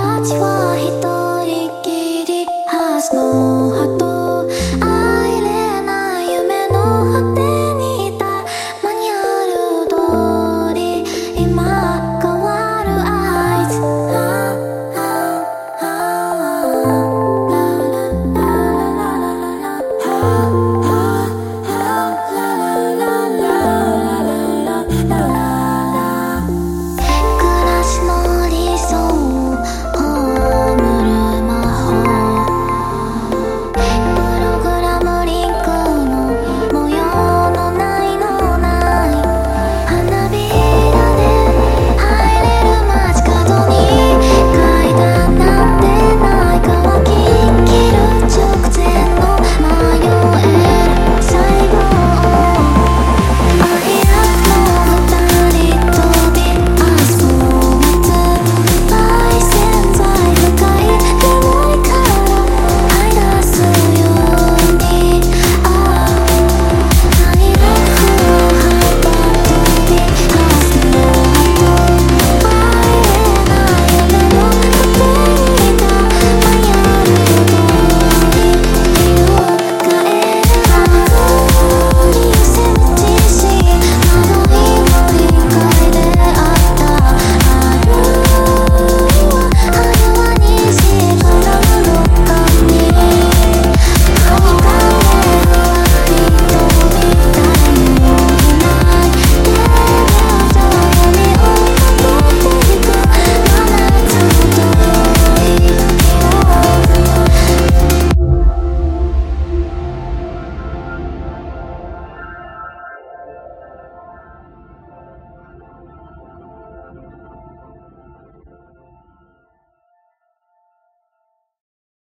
たちは一人きり。ハースの鳩